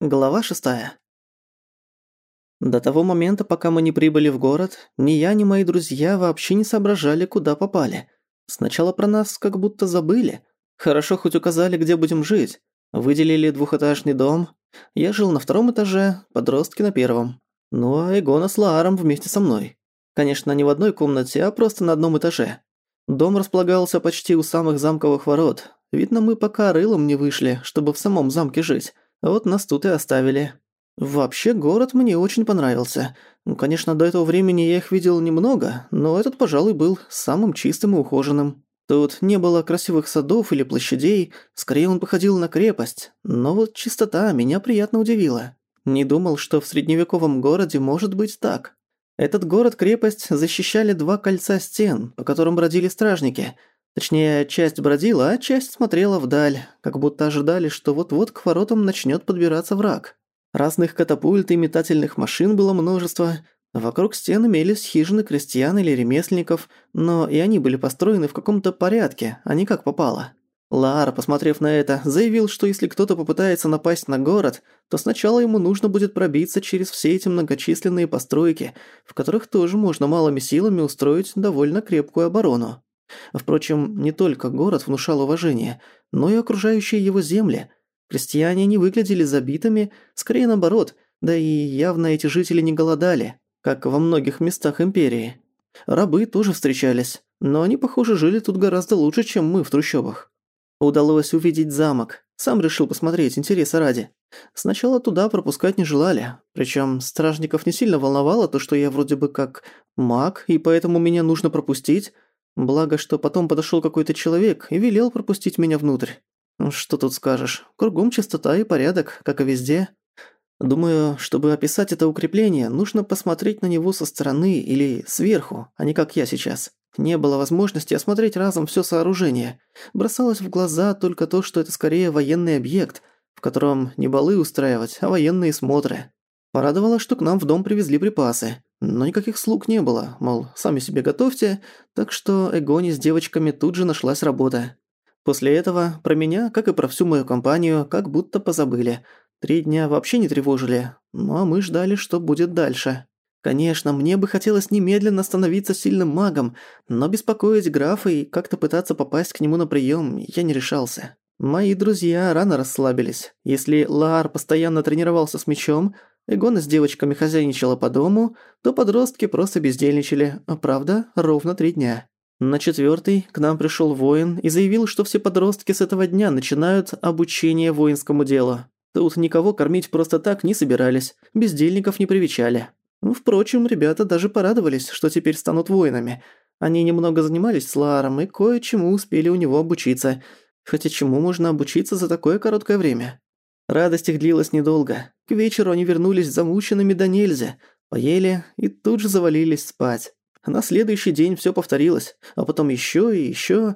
Глава шестая. До того момента, пока мы не прибыли в город, ни я, ни мои друзья вообще не соображали, куда попали. Сначала про нас как будто забыли. Хорошо хоть указали, где будем жить. Выделили двухэтажный дом. Я жил на втором этаже, подростки на первом. Ну а Эгона с Лааром вместе со мной. Конечно, не в одной комнате, а просто на одном этаже. Дом располагался почти у самых замковых ворот. Видно, мы пока рылом не вышли, чтобы в самом замке жить. Вот нас тут и оставили. Вообще, город мне очень понравился. Ну, конечно, до этого времени я их видел немного, но этот, пожалуй, был самым чистым и ухоженным. Тут не было красивых садов или площадей, скорее он походил на крепость. Но вот чистота меня приятно удивила. Не думал, что в средневековом городе может быть так. Этот город-крепость защищали два кольца стен, по которым бродили стражники – Точнее, часть бродила, а часть смотрела вдаль, как будто ожидали, что вот-вот к воротам начнет подбираться враг. Разных катапульт и метательных машин было множество. Вокруг стен имелись хижины крестьян или ремесленников, но и они были построены в каком-то порядке, а не как попало. Лара, посмотрев на это, заявил, что если кто-то попытается напасть на город, то сначала ему нужно будет пробиться через все эти многочисленные постройки, в которых тоже можно малыми силами устроить довольно крепкую оборону. Впрочем, не только город внушал уважение, но и окружающие его земли. Крестьяне не выглядели забитыми, скорее наоборот, да и явно эти жители не голодали, как во многих местах империи. Рабы тоже встречались, но они, похоже, жили тут гораздо лучше, чем мы в трущобах. Удалось увидеть замок. Сам решил посмотреть, интереса ради. Сначала туда пропускать не желали, причем стражников не сильно волновало то, что я вроде бы как маг, и поэтому меня нужно пропустить, Благо, что потом подошёл какой-то человек и велел пропустить меня внутрь. Что тут скажешь, кругом чистота и порядок, как и везде. Думаю, чтобы описать это укрепление, нужно посмотреть на него со стороны или сверху, а не как я сейчас. Не было возможности осмотреть разом всё сооружение. Бросалось в глаза только то, что это скорее военный объект, в котором не балы устраивать, а военные смотры. Порадовало, что к нам в дом привезли припасы. Но никаких слуг не было, мол, сами себе готовьте, так что Эгоне с девочками тут же нашлась работа. После этого про меня, как и про всю мою компанию, как будто позабыли. Три дня вообще не тревожили, ну а мы ждали, что будет дальше. Конечно, мне бы хотелось немедленно становиться сильным магом, но беспокоить графа и как-то пытаться попасть к нему на прием я не решался. Мои друзья рано расслабились. Если Лаар постоянно тренировался с мечом, Эгона с девочками хозяйничала по дому, то подростки просто бездельничали, а правда, ровно три дня. На четвертый к нам пришел воин и заявил, что все подростки с этого дня начинают обучение воинскому делу. Тут никого кормить просто так не собирались, бездельников не привечали. Впрочем, ребята даже порадовались, что теперь станут воинами. Они немного занимались с Ларом и кое-чему успели у него обучиться. Хотя чему можно обучиться за такое короткое время? Радость их длилась недолго. К вечеру они вернулись замученными до нельзя, поели и тут же завалились спать. На следующий день всё повторилось, а потом ещё и ещё.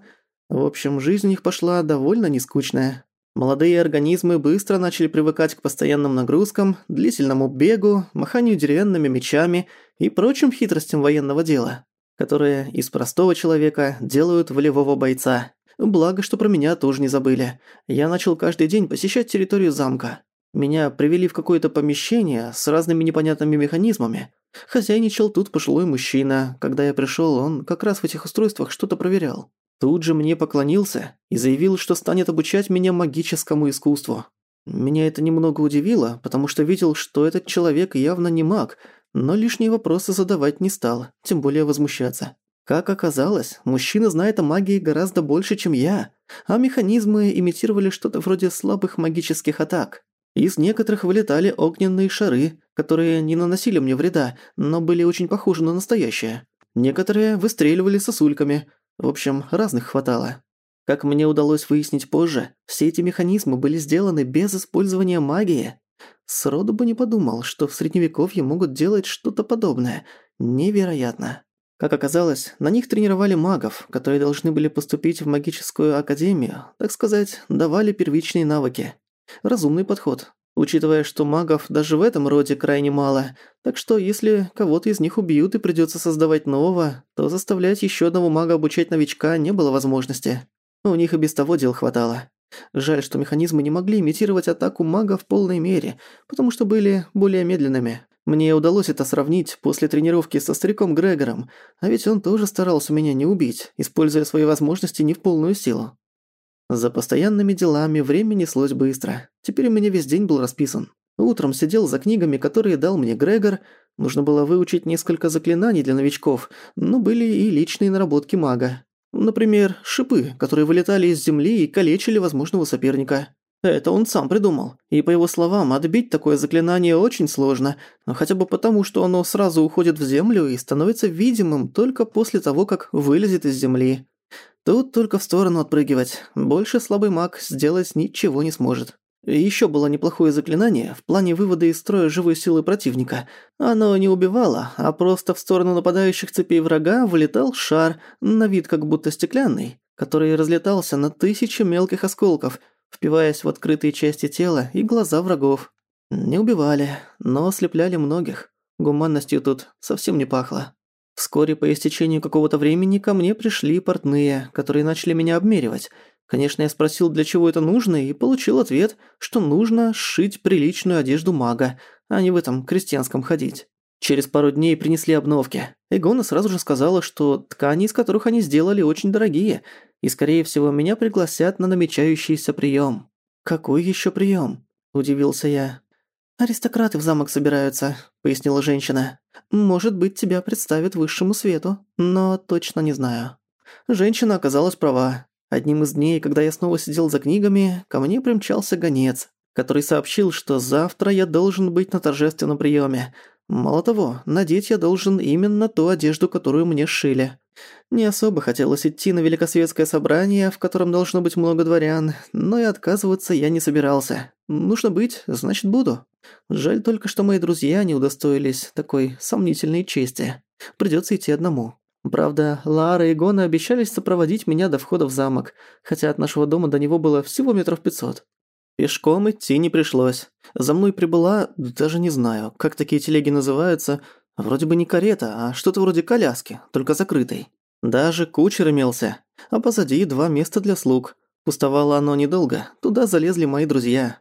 В общем, жизнь у них пошла довольно нескучная. Молодые организмы быстро начали привыкать к постоянным нагрузкам, длительному бегу, маханию деревянными мечами и прочим хитростям военного дела, которые из простого человека делают волевого бойца. Благо, что про меня тоже не забыли. Я начал каждый день посещать территорию замка. Меня привели в какое-то помещение с разными непонятными механизмами. Хозяйничал тут пожилой мужчина. Когда я пришёл, он как раз в этих устройствах что-то проверял. Тут же мне поклонился и заявил, что станет обучать меня магическому искусству. Меня это немного удивило, потому что видел, что этот человек явно не маг, но лишние вопросы задавать не стал, тем более возмущаться. Как оказалось, мужчина знает о магии гораздо больше, чем я, а механизмы имитировали что-то вроде слабых магических атак. Из некоторых вылетали огненные шары, которые не наносили мне вреда, но были очень похожи на настоящие. Некоторые выстреливали сосульками. В общем, разных хватало. Как мне удалось выяснить позже, все эти механизмы были сделаны без использования магии. Сроду бы не подумал, что в средневековье могут делать что-то подобное. Невероятно. Как оказалось, на них тренировали магов, которые должны были поступить в магическую академию, так сказать, давали первичные навыки. Разумный подход, учитывая, что магов даже в этом роде крайне мало, так что если кого-то из них убьют и придётся создавать нового, то заставлять ещё одного мага обучать новичка не было возможности. У них и без того дел хватало. Жаль, что механизмы не могли имитировать атаку мага в полной мере, потому что были более медленными. Мне удалось это сравнить после тренировки со стариком Грегором, а ведь он тоже старался меня не убить, используя свои возможности не в полную силу. За постоянными делами время неслось быстро. Теперь у меня весь день был расписан. Утром сидел за книгами, которые дал мне Грегор. Нужно было выучить несколько заклинаний для новичков, но были и личные наработки мага. Например, шипы, которые вылетали из земли и калечили возможного соперника. Это он сам придумал. И по его словам, отбить такое заклинание очень сложно, хотя бы потому, что оно сразу уходит в землю и становится видимым только после того, как вылезет из земли. Тут только в сторону отпрыгивать. Больше слабый маг сделать ничего не сможет. Еще было неплохое заклинание в плане вывода из строя живой силы противника. Оно не убивало, а просто в сторону нападающих цепей врага вылетал шар, на вид как будто стеклянный, который разлетался на тысячи мелких осколков – впиваясь в открытые части тела и глаза врагов. Не убивали, но ослепляли многих. Гуманностью тут совсем не пахло. Вскоре по истечению какого-то времени ко мне пришли портные, которые начали меня обмеривать. Конечно, я спросил, для чего это нужно, и получил ответ, что нужно сшить приличную одежду мага, а не в этом крестьянском ходить. Через пару дней принесли обновки. Эгона сразу же сказала, что ткани, из которых они сделали, очень дорогие, и, скорее всего, меня пригласят на намечающийся прием. «Какой еще прием? удивился я. «Аристократы в замок собираются», — пояснила женщина. «Может быть, тебя представят высшему свету, но точно не знаю». Женщина оказалась права. Одним из дней, когда я снова сидел за книгами, ко мне примчался гонец, который сообщил, что завтра я должен быть на торжественном приеме. Мало того, надеть я должен именно ту одежду, которую мне шили. Не особо хотелось идти на великосветское собрание, в котором должно быть много дворян, но и отказываться я не собирался. Нужно быть, значит буду. Жаль только, что мои друзья не удостоились такой сомнительной чести. Придётся идти одному. Правда, Лара и Гона обещались сопроводить меня до входа в замок, хотя от нашего дома до него было всего метров пятьсот. Пешком идти не пришлось. За мной прибыла, даже не знаю, как такие телеги называются, вроде бы не карета, а что-то вроде коляски, только закрытой. Даже кучер имелся, а позади два места для слуг. Пустовало оно недолго, туда залезли мои друзья.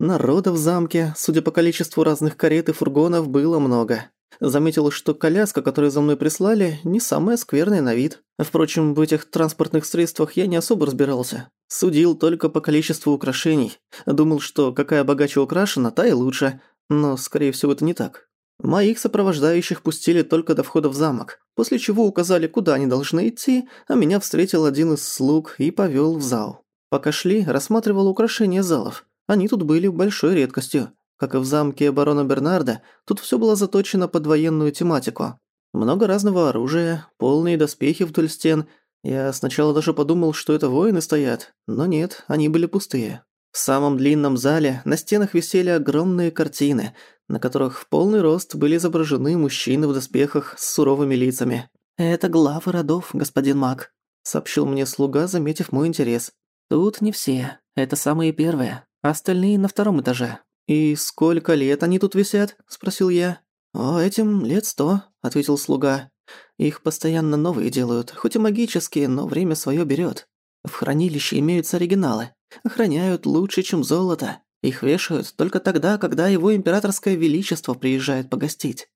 Народа в замке, судя по количеству разных карет и фургонов, было много. Заметил, что коляска, которую за мной прислали, не самая скверная на вид. Впрочем, в этих транспортных средствах я не особо разбирался. Судил только по количеству украшений. Думал, что какая богаче украшена, та и лучше. Но, скорее всего, это не так. Моих сопровождающих пустили только до входа в замок, после чего указали, куда они должны идти, а меня встретил один из слуг и повёл в зал. Пока шли, рассматривал украшения залов. Они тут были большой редкостью. Как и в замке барона Бернарда, тут всё было заточено под военную тематику. Много разного оружия, полные доспехи вдоль стен. Я сначала даже подумал, что это воины стоят, но нет, они были пустые. В самом длинном зале на стенах висели огромные картины, на которых в полный рост были изображены мужчины в доспехах с суровыми лицами. «Это главы родов, господин маг», — сообщил мне слуга, заметив мой интерес. «Тут не все. Это самые первые. Остальные на втором этаже». «И сколько лет они тут висят?» — спросил я. «О, этим лет сто», — ответил слуга. «Их постоянно новые делают, хоть и магические, но время свое берет. В хранилище имеются оригиналы. Охраняют лучше, чем золото. Их вешают только тогда, когда его императорское величество приезжает погостить.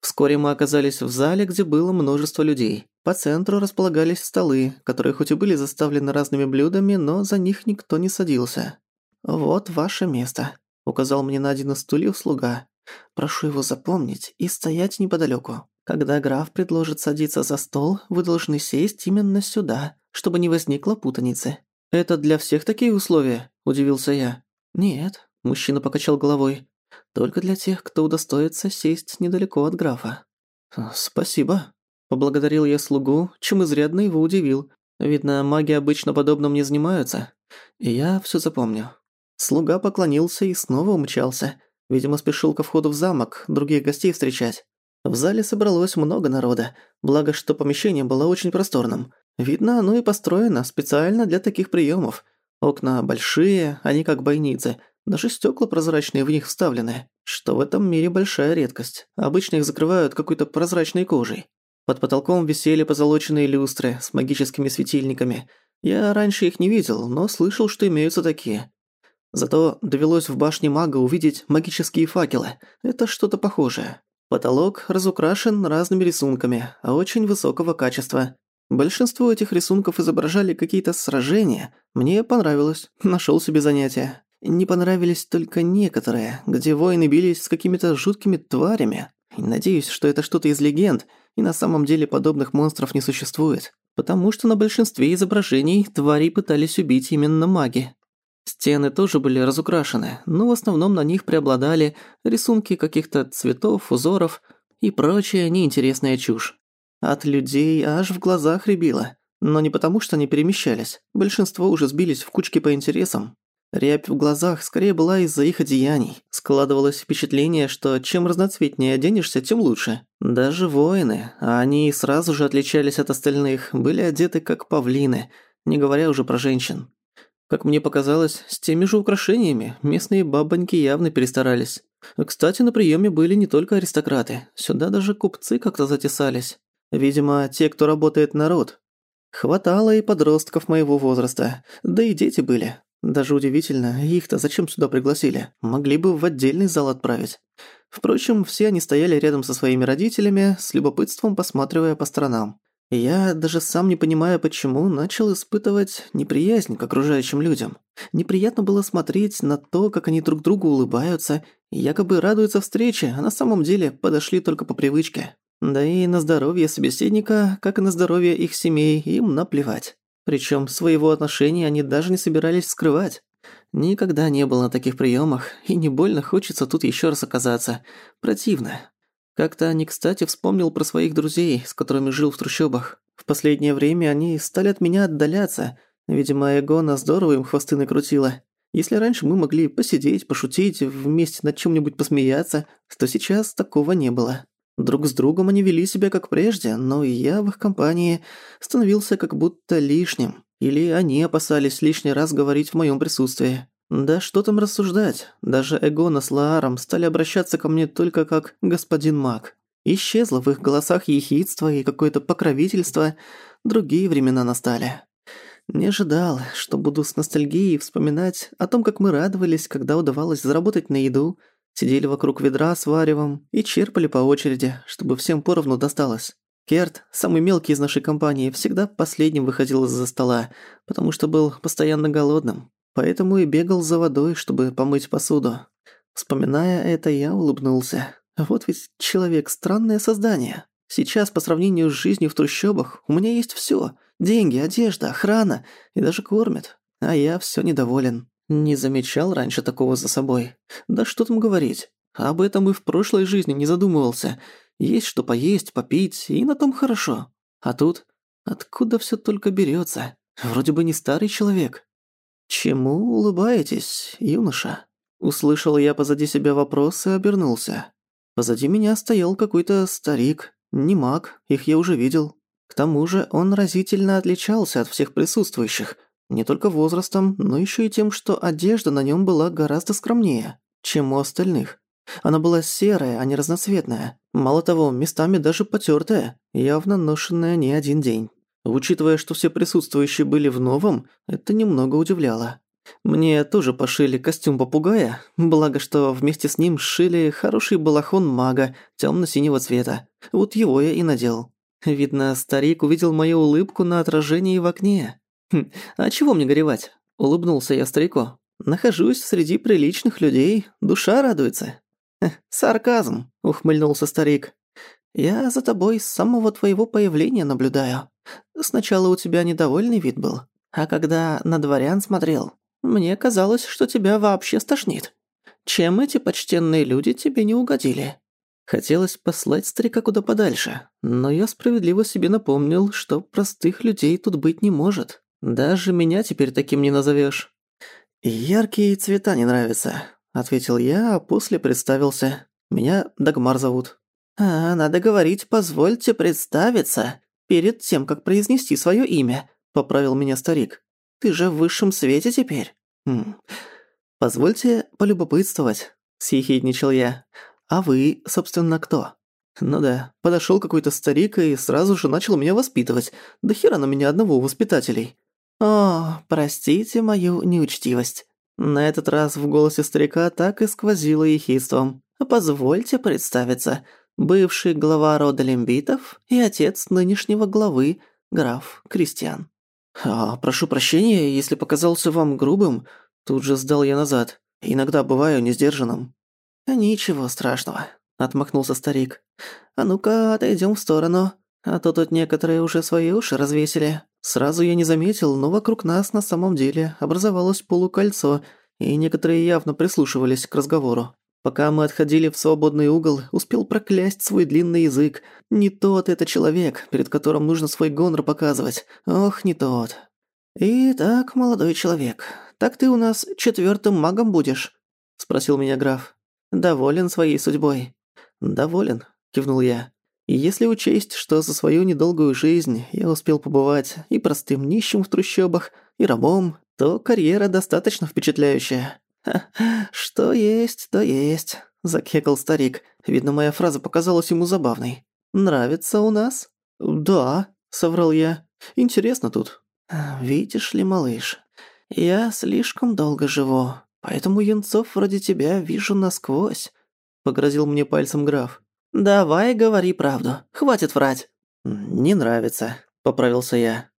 Вскоре мы оказались в зале, где было множество людей. По центру располагались столы, которые хоть и были заставлены разными блюдами, но за них никто не садился. «Вот ваше место», — указал мне на один из стульев слуга. «Прошу его запомнить и стоять неподалеку. Когда граф предложит садиться за стол, вы должны сесть именно сюда, чтобы не возникло путаницы. «Это для всех такие условия?» – удивился я. «Нет», – мужчина покачал головой. «Только для тех, кто удостоится сесть недалеко от графа». «Спасибо», – поблагодарил я слугу, чем изрядно его удивил. Видно, маги обычно подобным не занимаются. Я всё запомню. Слуга поклонился и снова умчался. Видимо, спешил ко входу в замок, других гостей встречать. В зале собралось много народа, благо что помещение было очень просторным. Видно, оно и построено специально для таких приемов. Окна большие, они как бойницы. Даже стекла прозрачные в них вставлены, что в этом мире большая редкость. Обычно их закрывают какой-то прозрачной кожей. Под потолком висели позолоченные люстры с магическими светильниками. Я раньше их не видел, но слышал, что имеются такие. Зато довелось в башне мага увидеть магические факелы. Это что-то похожее. Потолок разукрашен разными рисунками, а очень высокого качества. Большинство этих рисунков изображали какие-то сражения. Мне понравилось, нашёл себе занятие. Не понравились только некоторые, где воины бились с какими-то жуткими тварями. Надеюсь, что это что-то из легенд, и на самом деле подобных монстров не существует. Потому что на большинстве изображений твари пытались убить именно маги. Стены тоже были разукрашены, но в основном на них преобладали рисунки каких-то цветов, узоров и прочая неинтересная чушь. От людей аж в глазах рябило. Но не потому, что они перемещались. Большинство уже сбились в кучки по интересам. Рябь в глазах скорее была из-за их одеяний. Складывалось впечатление, что чем разноцветнее оденешься, тем лучше. Даже воины, а они сразу же отличались от остальных, были одеты как павлины, не говоря уже про женщин. Как мне показалось, с теми же украшениями местные бабоньки явно перестарались. Кстати, на приеме были не только аристократы, сюда даже купцы как-то затесались. Видимо, те, кто работает народ. Хватало и подростков моего возраста, да и дети были. Даже удивительно, их-то зачем сюда пригласили? Могли бы в отдельный зал отправить. Впрочем, все они стояли рядом со своими родителями, с любопытством посматривая по сторонам. Я, даже сам не понимая почему, начал испытывать неприязнь к окружающим людям. Неприятно было смотреть на то, как они друг другу улыбаются и якобы радуются встрече, а на самом деле подошли только по привычке. Да и на здоровье собеседника, как и на здоровье их семей, им наплевать. Причем своего отношения они даже не собирались скрывать. Никогда не был на таких приемах, и не больно хочется тут еще раз оказаться. Противно. Как-то не кстати вспомнил про своих друзей, с которыми жил в трущобах. В последнее время они стали от меня отдаляться. Видимо, Эгона здорово им хвосты накрутила. Если раньше мы могли посидеть, пошутить, вместе над чем-нибудь посмеяться, то сейчас такого не было. Друг с другом они вели себя как прежде, но я в их компании становился как будто лишним. Или они опасались лишний раз говорить в моем присутствии. Да что там рассуждать, даже Эгона с Лааром стали обращаться ко мне только как «господин маг». Исчезло в их голосах ехидство и какое-то покровительство, другие времена настали. Не ожидал, что буду с ностальгией вспоминать о том, как мы радовались, когда удавалось заработать на еду – Сидели вокруг ведра с варевом и черпали по очереди, чтобы всем поровну досталось. Керт, самый мелкий из нашей компании, всегда последним выходил из-за стола, потому что был постоянно голодным. Поэтому и бегал за водой, чтобы помыть посуду. Вспоминая это, я улыбнулся. Вот ведь человек – странное создание. Сейчас, по сравнению с жизнью в трущобах, у меня есть всё: Деньги, одежда, охрана и даже кормят. А я всё недоволен. Не замечал раньше такого за собой. Да что там говорить. Об этом и в прошлой жизни не задумывался. Есть что поесть, попить, и на том хорошо. А тут откуда все только берется? Вроде бы не старый человек. Чему улыбаетесь, юноша? Услышал я позади себя вопрос и обернулся. Позади меня стоял какой-то старик, не маг, их я уже видел. К тому же он разительно отличался от всех присутствующих – не только возрастом, но еще и тем, что одежда на нем была гораздо скромнее, чем у остальных. Она была серая, а не разноцветная. Мало того, местами даже потертая, явно ношенная не один день. Учитывая, что все присутствующие были в новом, это немного удивляло. Мне тоже пошили костюм попугая, благо что вместе с ним сшили хороший балахон мага темно синего цвета. Вот его я и надел. Видно, старик увидел мою улыбку на отражении в окне. Хм, а чего мне горевать? Улыбнулся я старику. Нахожусь среди приличных людей, душа радуется. Сарказм, ухмыльнулся старик. Я за тобой с самого твоего появления наблюдаю. Сначала у тебя недовольный вид был, а когда на дворян смотрел, мне казалось, что тебя вообще стошнит. Чем эти почтенные люди тебе не угодили? Хотелось послать старика куда подальше, но я справедливо себе напомнил, что простых людей тут быть не может. Даже меня теперь таким не назовешь. «Яркие цвета не нравятся», — ответил я, а после представился. «Меня Дагмар зовут». «А, надо говорить, позвольте представиться, перед тем, как произнести свое имя», — поправил меня старик. «Ты же в высшем свете теперь». «Хм. «Позвольте полюбопытствовать», — съехидничал я. «А вы, собственно, кто?» Ну да, подошел какой-то старик и сразу же начал меня воспитывать. Да хера на меня одного воспитателей. «О, простите мою неучтивость». На этот раз в голосе старика так и сквозило ехидством. «Позвольте представиться. Бывший глава рода Лембитов и отец нынешнего главы, граф Кристиан». «А, прошу прощения, если показался вам грубым», тут же сдал я назад. «Иногда бываю несдержанным». «Ничего страшного», — отмахнулся старик. «А ну-ка, отойдем в сторону, а то тут некоторые уже свои уши развесили». Сразу я не заметил, но вокруг нас на самом деле образовалось полукольцо, и некоторые явно прислушивались к разговору. Пока мы отходили в свободный угол, успел проклясть свой длинный язык. Не тот это человек, перед которым нужно свой гонор показывать. Ох, не тот. «Итак, молодой человек, так ты у нас четвертым магом будешь?» – спросил меня граф. «Доволен своей судьбой?» «Доволен», – кивнул я. Если учесть, что за свою недолгую жизнь я успел побывать и простым нищим в трущобах, и рабом, то карьера достаточно впечатляющая. «Ха, что есть, то есть», – закекал старик. Видно, моя фраза показалась ему забавной. «Нравится у нас?» «Да», – соврал я. «Интересно тут». «Видишь ли, малыш, я слишком долго живу, поэтому юнцов вроде тебя вижу насквозь», – погрозил мне пальцем граф. «Давай говори правду, хватит врать». «Не нравится», – поправился я.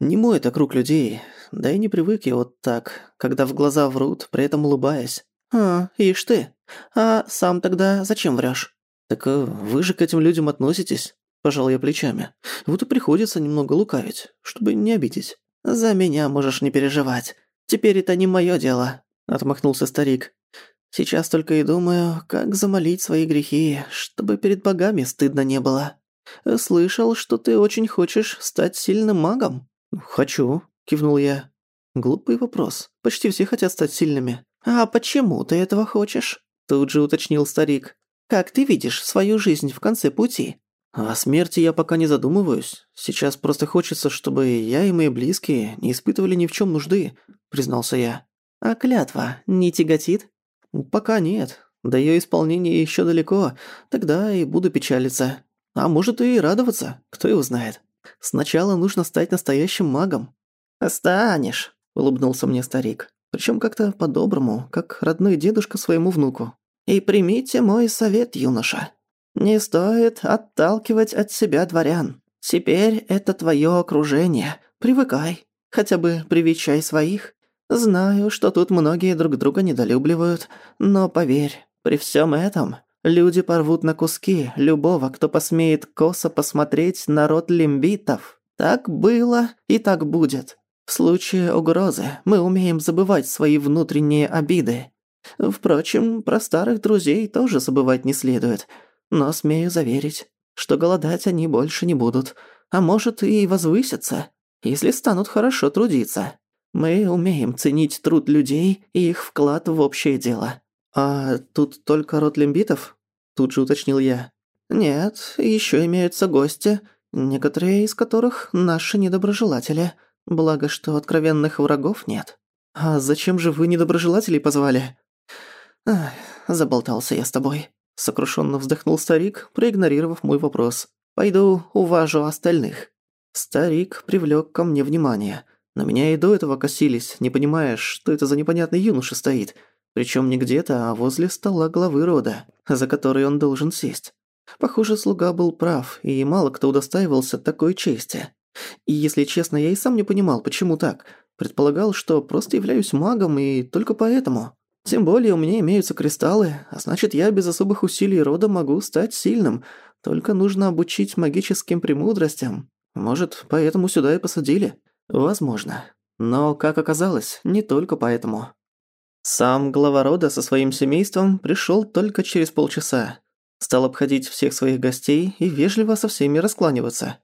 «Не мой это круг людей, да и не привык я вот так, когда в глаза врут, при этом улыбаясь». «А, ишь ты. А сам тогда зачем врёшь?» «Так э, вы же к этим людям относитесь?» Пожал я плечами. «Вот и приходится немного лукавить, чтобы не обидеть». «За меня можешь не переживать. Теперь это не моё дело», – отмахнулся старик. Сейчас только и думаю, как замолить свои грехи, чтобы перед богами стыдно не было. Слышал, что ты очень хочешь стать сильным магом? Хочу, кивнул я. Глупый вопрос. Почти все хотят стать сильными. А почему ты этого хочешь? Тут же уточнил старик. Как ты видишь свою жизнь в конце пути? О смерти я пока не задумываюсь. Сейчас просто хочется, чтобы я и мои близкие не испытывали ни в чем нужды, признался я. А клятва не тяготит? «Пока нет. До её исполнения ещё далеко. Тогда и буду печалиться. А может и радоваться, кто его знает. Сначала нужно стать настоящим магом». «Станешь», — улыбнулся мне старик. Причём как-то по-доброму, как родной дедушка своему внуку. «И примите мой совет, юноша. Не стоит отталкивать от себя дворян. Теперь это твоё окружение. Привыкай. Хотя бы привечай своих. Знаю, что тут многие друг друга недолюбливают, но поверь, при всем этом люди порвут на куски любого, кто посмеет косо посмотреть на род лимбитов. Так было и так будет. В случае угрозы мы умеем забывать свои внутренние обиды. Впрочем, про старых друзей тоже забывать не следует. Но смею заверить, что голодать они больше не будут, а может и возвысятся, если станут хорошо трудиться. Мы умеем ценить труд людей и их вклад в общее дело. А тут только род лимбитов? Тут же уточнил я. Нет, еще имеются гости, некоторые из которых наши недоброжелатели. Благо, что откровенных врагов нет. А зачем же вы недоброжелателей позвали? Ах, заболтался я с тобой. Сокрушенно вздохнул старик, проигнорировав мой вопрос. Пойду уважу остальных. Старик привлек ко мне внимание. На меня и до этого косились, не понимая, что это за непонятный юноша стоит. Причем не где-то, а возле стола главы рода, за который он должен сесть. Похоже, слуга был прав, и мало кто удостаивался такой чести. И, если честно, я и сам не понимал, почему так. Предполагал, что просто являюсь магом, и только поэтому. Тем более у меня имеются кристаллы, а значит, я без особых усилий рода могу стать сильным. Только нужно обучить магическим премудростям. Может, поэтому сюда и посадили. Возможно. Но, как оказалось, не только поэтому. Сам глава рода со своим семейством пришёл только через полчаса. Стал обходить всех своих гостей и вежливо со всеми раскланиваться.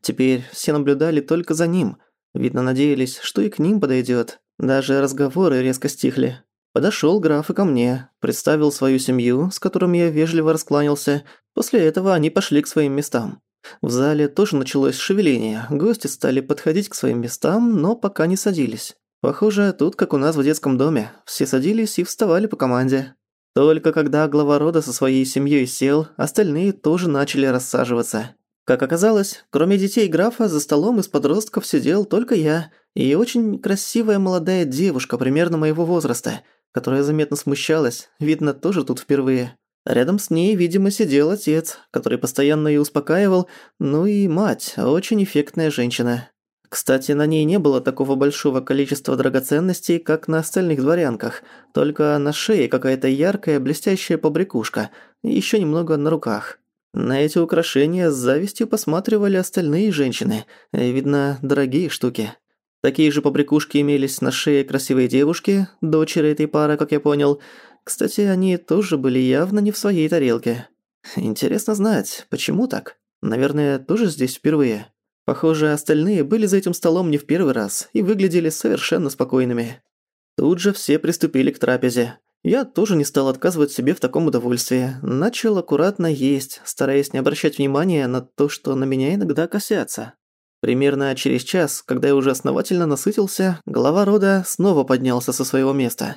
Теперь все наблюдали только за ним. Видно, надеялись, что и к ним подойдёт. Даже разговоры резко стихли. Подошёл граф и ко мне, представил свою семью, с которыми я вежливо раскланялся. После этого они пошли к своим местам. В зале тоже началось шевеление, гости стали подходить к своим местам, но пока не садились. Похоже, тут, как у нас в детском доме, все садились и вставали по команде. Только когда глава рода со своей семьей сел, остальные тоже начали рассаживаться. Как оказалось, кроме детей графа, за столом из подростков сидел только я и очень красивая молодая девушка примерно моего возраста, которая заметно смущалась, видно, тоже тут впервые. Рядом с ней, видимо, сидел отец, который постоянно ее успокаивал, ну и мать, очень эффектная женщина. Кстати, на ней не было такого большого количества драгоценностей, как на остальных дворянках, только на шее какая-то яркая блестящая побрякушка, и ещё немного на руках. На эти украшения с завистью посматривали остальные женщины, видно, дорогие штуки. Такие же побрякушки имелись на шее красивой девушки, дочери этой пары, как я понял. Кстати, они тоже были явно не в своей тарелке. Интересно знать, почему так? Наверное, тоже здесь впервые. Похоже, остальные были за этим столом не в первый раз и выглядели совершенно спокойными. Тут же все приступили к трапезе. Я тоже не стал отказывать себе в таком удовольствии. Начал аккуратно есть, стараясь не обращать внимания на то, что на меня иногда косятся. Примерно через час, когда я уже основательно насытился, глава рода снова поднялся со своего места.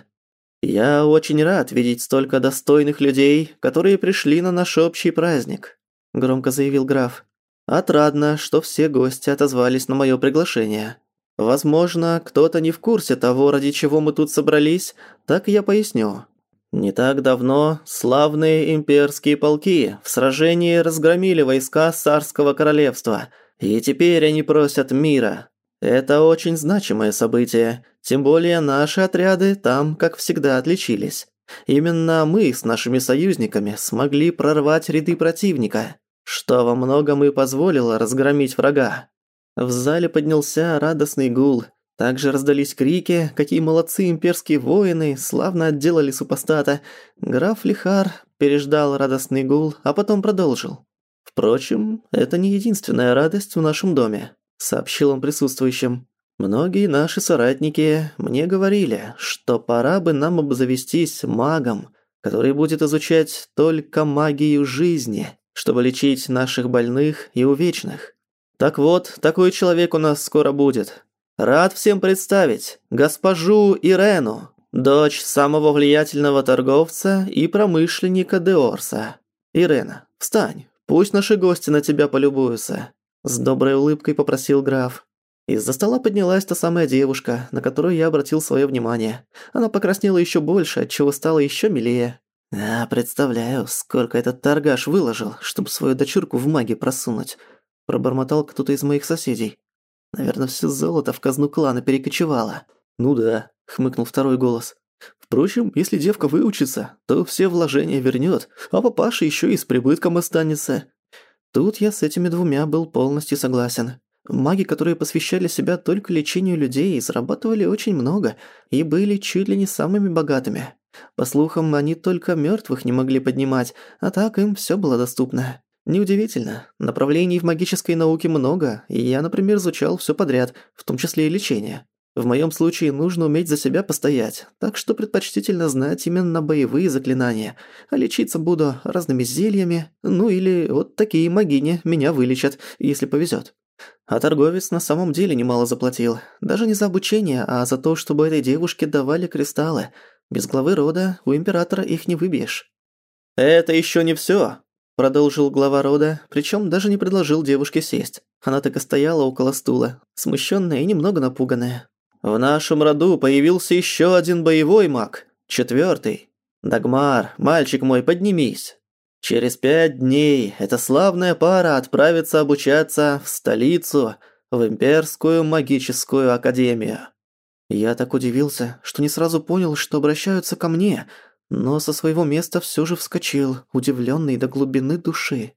«Я очень рад видеть столько достойных людей, которые пришли на наш общий праздник», – громко заявил граф. Отрадно, что все гости отозвались на моё приглашение. Возможно, кто-то не в курсе того, ради чего мы тут собрались, так я поясню. Не так давно славные имперские полки в сражении разгромили войска царского королевства, и теперь они просят мира. Это очень значимое событие, тем более наши отряды там, как всегда, отличились. Именно мы с нашими союзниками смогли прорвать ряды противника что во многом и позволило разгромить врага. В зале поднялся радостный гул. Также раздались крики, какие молодцы имперские воины, славно отделали супостата. Граф Лихар переждал радостный гул, а потом продолжил. «Впрочем, это не единственная радость в нашем доме», – сообщил он присутствующим. «Многие наши соратники мне говорили, что пора бы нам обзавестись магом, который будет изучать только магию жизни, чтобы лечить наших больных и увечных. Так вот, такой человек у нас скоро будет. Рад всем представить госпожу Ирену, дочь самого влиятельного торговца и промышленника Деорса. Ирена, встань, пусть наши гости на тебя полюбуются. С доброй улыбкой попросил граф. Из-за стола поднялась та самая девушка, на которую я обратил свое внимание. Она покраснела еще больше, отчего стала еще милее. «А, представляю, сколько этот торгаш выложил, чтобы свою дочурку в маги просунуть», – пробормотал кто-то из моих соседей. «Наверное, все золото в казну клана перекочевало». «Ну да», – хмыкнул второй голос. «Впрочем, если девка выучится, то все вложения вернёт, а папаша ещё и с прибытком останется». Тут я с этими двумя был полностью согласен. Маги, которые посвящали себя только лечению людей, зарабатывали очень много и были чуть ли не самыми богатыми. По слухам, они только мертвых не могли поднимать, а так им все было доступно. Неудивительно, направлений в магической науке много, и я, например, изучал все подряд, в том числе и лечение. В моем случае нужно уметь за себя постоять, так что предпочтительно знать именно боевые заклинания, а лечиться буду разными зельями, ну или вот такие магини меня вылечат, если повезет. А торговец на самом деле немало заплатил, даже не за обучение, а за то, чтобы этой девушке давали кристаллы – без главы рода у императора их не выбьешь». «Это еще не все, продолжил глава рода, причем даже не предложил девушке сесть. Она так и стояла около стула, смущенная и немного напуганная. «В нашем роду появился еще один боевой маг, четвертый. Дагмар, мальчик мой, поднимись. Через пять дней эта славная пара отправится обучаться в столицу, в Имперскую магическую академию. Я так удивился, что не сразу понял, что обращаются ко мне, но со своего места все же вскочил, удивленный до глубины души.